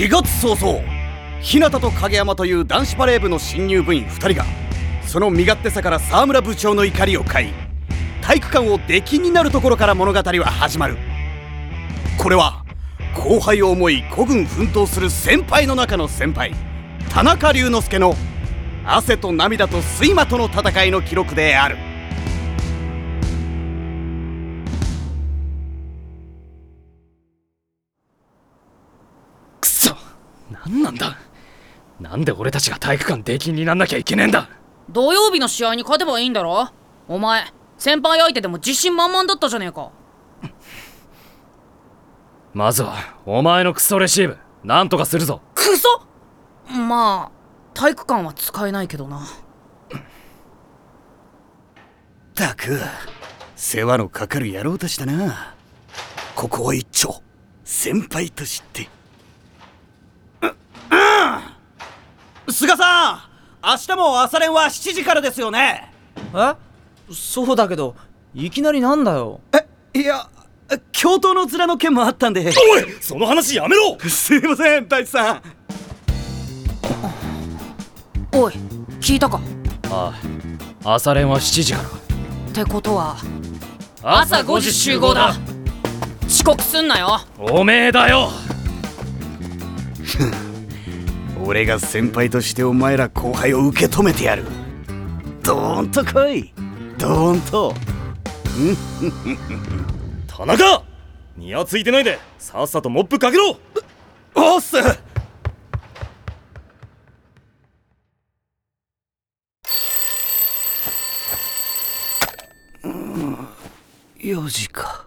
4月早々日向と影山という男子バレー部の新入部員2人がその身勝手さから沢村部長の怒りを買い体育館を出禁になるところから物語は始まる。これは後輩を思い孤軍奮闘する先輩の中の先輩田中龍之介の汗と涙と睡魔との戦いの記録である。何なんだ？なんで俺たちが体育館出禁になんなきゃいけねえんだ？土曜日の試合に勝てばいいんだろ？お前先輩相手でも自信満々だったじゃねえか。まずはお前のクソレシーブなんとかするぞ。クソ？まあ体育館は使えないけどな。ったく世話のかかる野郎たちだな。ここは一丁先輩としてううん菅さん明日も朝練は7時からですよね。え？そうだけどいきなりなんだよ。えいや教頭の面の件もあったんで。おいその話やめろ。すいません大地さん。おい聞いたか？ああ朝練は7時からってことは朝5時集合だ。遅刻すんなよ。おめえだよ 俺が先輩としてお前ら後輩を受け止めてやる。ドーンと来い。ドーンと。田中ニヤついてないで。さっさとモップかけろ。おっす4時か。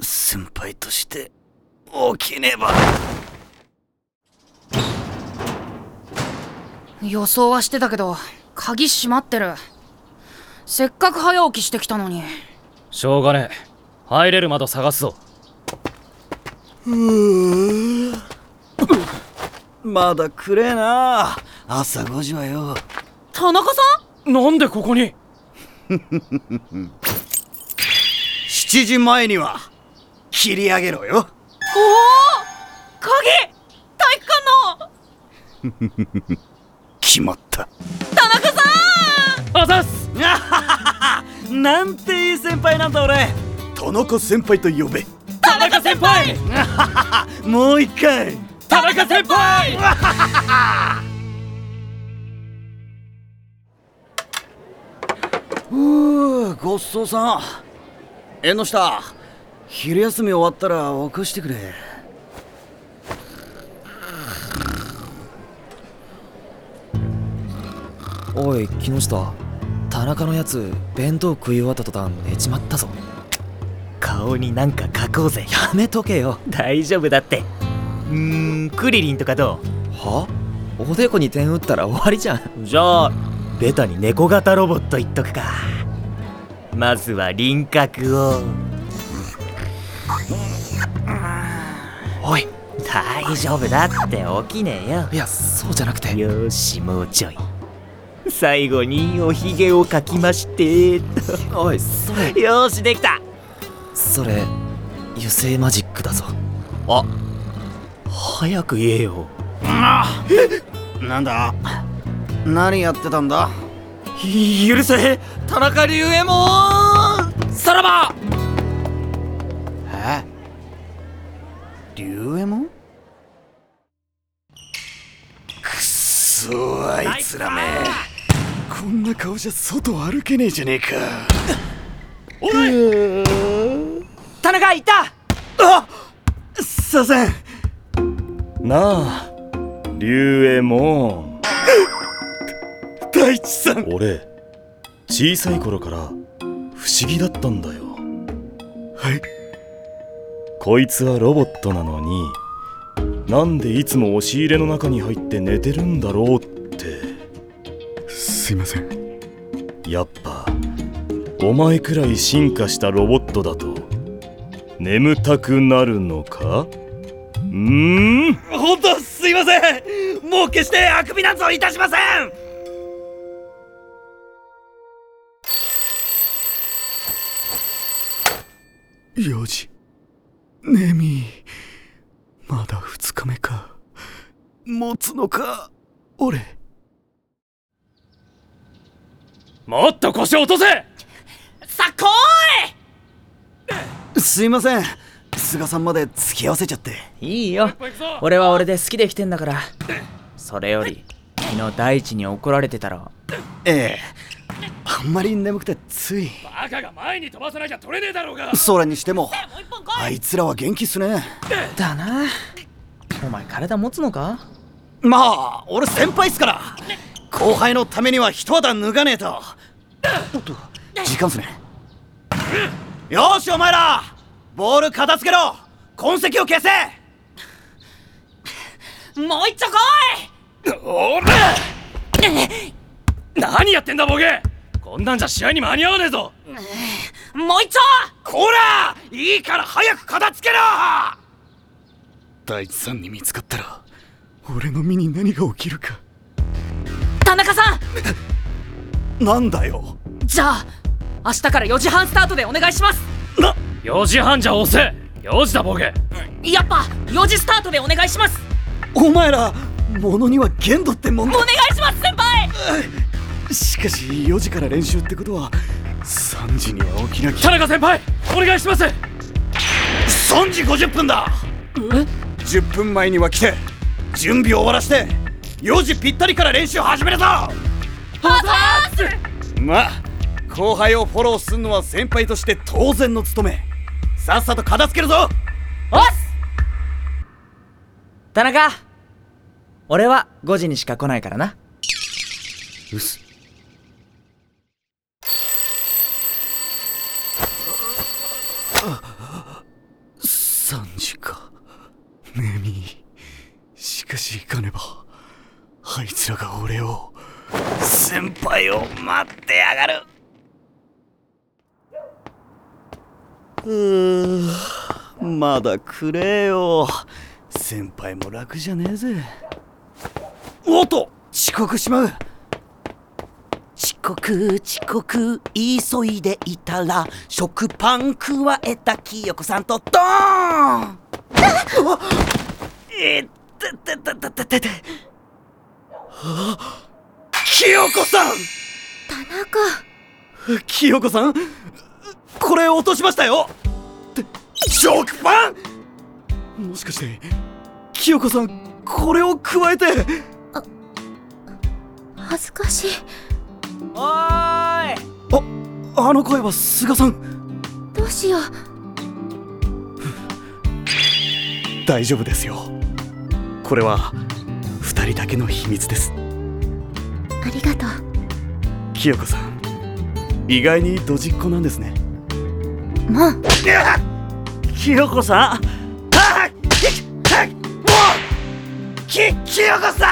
先輩として起きねば予想はしてたけど鍵閉まってる。せっかく早起きしてきたのに。しょうがねえ。入れる窓探すぞ。まだ暗えな。朝5時はよ。田中さん？なんでここに？7時前には切り上げろよ。おお鍵！体育館の決まった。田中さあざっす。なんていい先輩なんだ俺。田中先輩と呼べ。田中先輩。もう一回。田中先輩。うーごっそうさん。縁の下昼休み終わったら起こしてくれおい木下。田中のやつ弁当食い終わった途端寝ちまったぞ。顔になんか書こうぜ。やめとけよ。大丈夫だって。うーんクリリンとかどは？おでこに点打ったら終わりじゃん。うじゃあベタに猫型ロボット言っとくか。まずは輪郭を。おい。大丈夫だって起きねえよ。いやそうじゃなくて。よーしもうちょい最後におひげを描きまして。おいそれ。よーしできた。それ油性マジックだぞ。あ早く言えよ。なんだ？何やってたんだ？許せ。田中龍右衛門さらば。え？龍右衛門くっそあいつらめこんな顔じゃ外歩けねえじゃねえか。田中いた！すいません。なあ龍右衛門。大地さん。俺小さい頃から不思議だったんだよ。はい。こいつはロボットなのになんでいつも押し入れの中に入って寝てるんだろうってすいません。やっぱお前くらい進化したロボットだと眠たくなるのか？うーん？本当すいません！もう決してあくびなんぞいたしません！4時ネミまだ2日目か。持つのか？俺もっと腰を落とせ！さあ来い！すいません。菅さんまで付き合わせちゃって。いいよ。俺は俺で好きで来てんだから。それより昨日大地に怒られてたろ。ええ。あんまり眠くてつい。バカが前に飛ばさなきゃ取れねえだろうが！それにしてもあいつらは元気っすね。だな。お前体持つのか？まあ俺先輩っすから後輩のためには一肌脱がねえと。おっと時間っすね。よーしお前ら。ボール片付けろ。痕跡を消せ。もう一丁来おら何やってんだボケ。こんなんじゃ試合に間に合わねえぞ。いもう一丁。こら。いいから早く片付けろ。大地さんに見つかったら俺の身に何が起きるか田中さん。なんだよ。じゃあ明日から4時半スタートでお願いします。な4時半じゃ遅せ。4時だボケ。やっぱ4時スタートでお願いします。お前ら物には限度ってもんだ。お願いします先輩。しかし4時から練習ってことは3時には起きなき田ゃ中先輩お願いします。3時50分だ。10分前には来て準備を終わらして4時ぴったりから練習始めるぞ！まあ後輩をフォローするのは先輩として当然の務め。さっさと片付けるぞ！おっ田中俺は5時にしか来ないからな。うす。3時か。ねみしかし行かねばあいつらが俺を先輩を待ってやがる。うーまだくれよ。先輩も楽じゃねえぜ。おっと遅刻しまう。遅刻遅刻急いでいたら食パンくわえた清子さんとドーン。えってってってってってって。あ清子さん！田中。清子さん？これ落としましたよ！食パン！もしかして清子さんこれを加えて！恥ずかしい。おーいあの声は菅さん。どうしよう。大丈夫ですよ。これは二人だけの秘密です。ありがとう。清子さん意外にドジっ子なんですね。もう。清子さん？もうき清子さ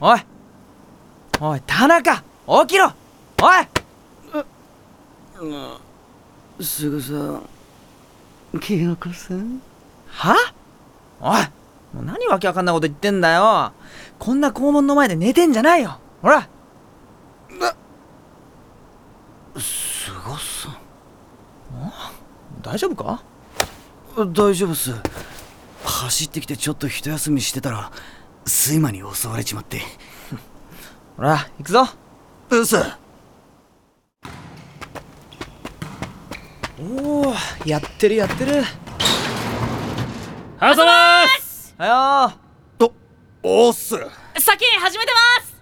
おい。おい田中起きろ。おい。ん菅さん清子さん？は？おいもう何わけわかんないこと言ってんだよ。こんな校門の前で寝てんじゃないよ。ほら。菅さ大丈夫か？ん大丈夫っす。走ってきてちょっと一休みしてたら睡魔に襲われちまって。ほら行くぞ。うっす。おおやってるやってるあざまーす。はよおっす先始めてます。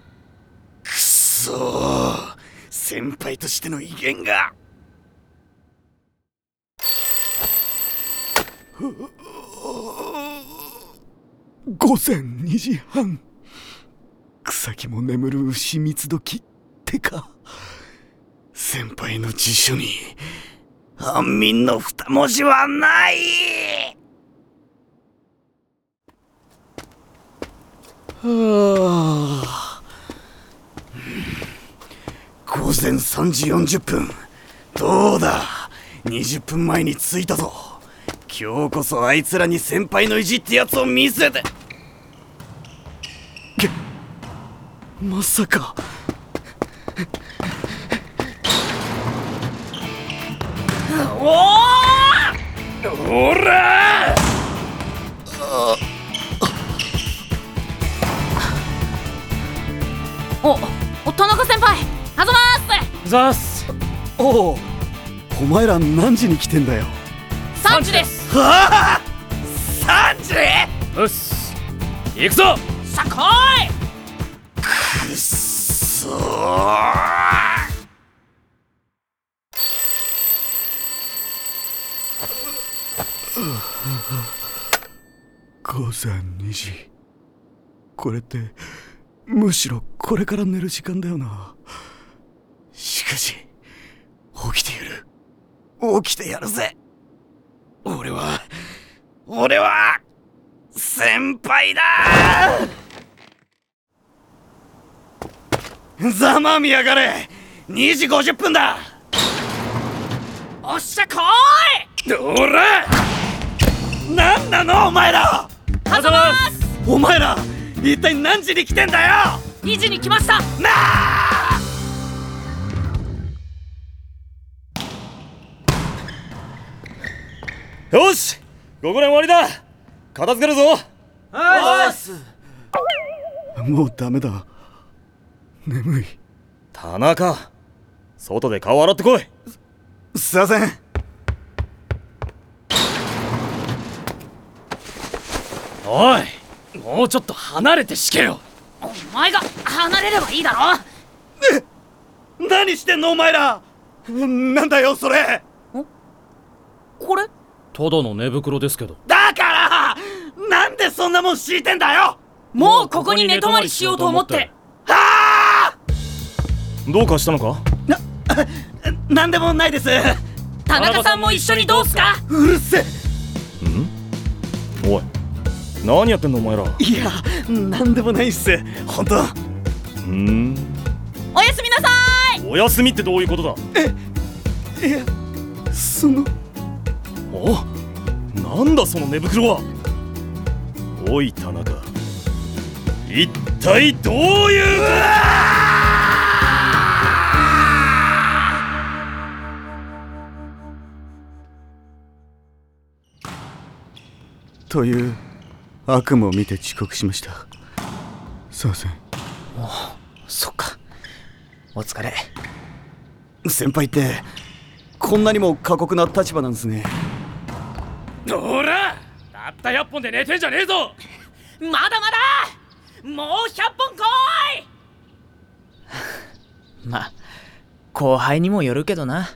くそー。先輩としての威厳が。午前2時半。草木も眠る牛三つ時ってか。先輩の辞書に安眠の二文字はないはあ。午前3時40分。どうだ。20分前に着いたぞ。今日こそあいつらに先輩の意地ってやつを見せて。まさか。おおおらザースおおお前ら何時に来てんだよ3時ですはあ3時よし行くぞさこいくっそ午前2時これってむしろこれから寝る時間だよな。しかし起きてやる。起きてやるぜ。俺は俺は先輩だ。ざまみやがれ。2時50分だ。おっしゃこおらなんなのお前ら。お前ら一体何時に来てんだよ！2時に来ました。なあ！よし！ここで終わりだ！片付けるぞ！もうダメだ。眠い。田中！外で顔洗ってこい！すいません。おいもうちょっと離れてしけよお前が離れればいいだろ？何してんのお前ら？なんだよそれ。これ？ただの寝袋ですけど。だからなんでそんなもん敷いてんだよ？もうここに寝泊まりしようと思って。はあどうかしたのか？なんでもないです。田中さんも一緒にどうすか？うるせえ何やってんのお前ら？ういやなんでもないっす。本当？ーん。おやすみなさい！お休みってどういうことだ？いやその？おなんだその寝袋は？おい田中。一体どういう？ことだという悪夢を見て遅刻しました。すいません。そっか。お疲れ。先輩ってこんなにも過酷な立場なんですね。ほらたった100本で寝てんじゃねえぞ。まだまだ。もう100本来い。まあ後輩にもよるけどな